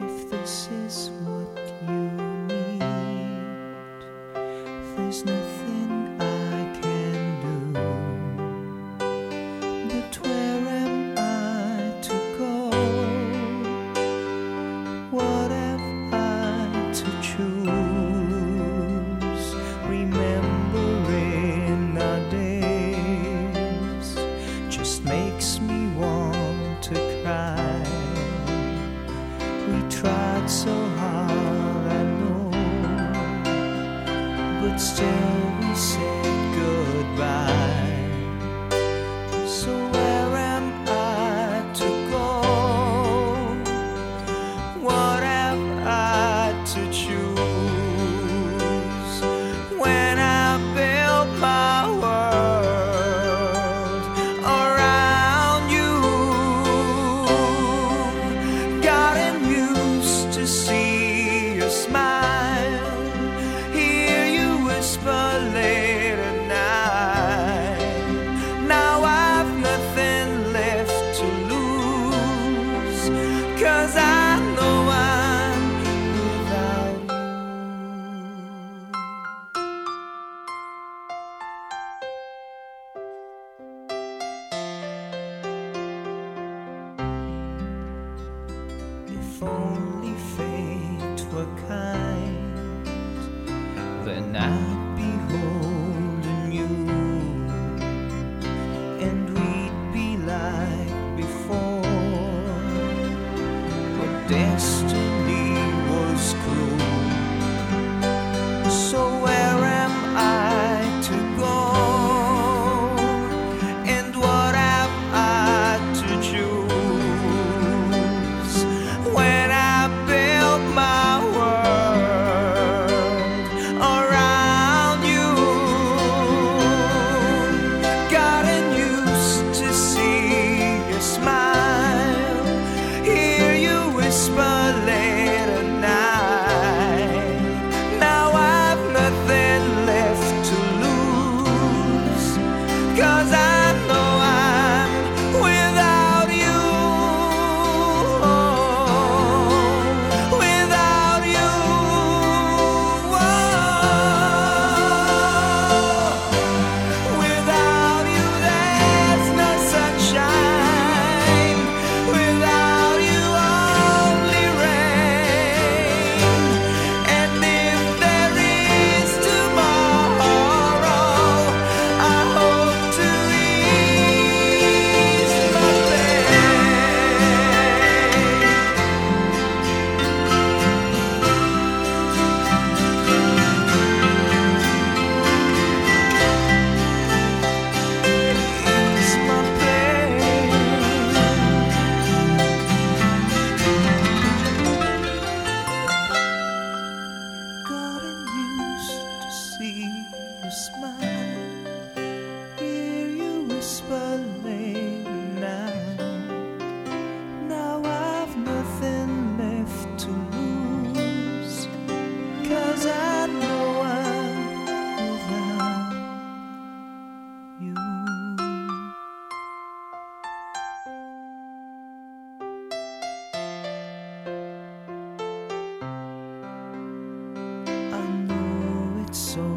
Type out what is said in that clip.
if this is but still we said goodbye. So Cause I know I'm without you. If only fate were kind, then I. so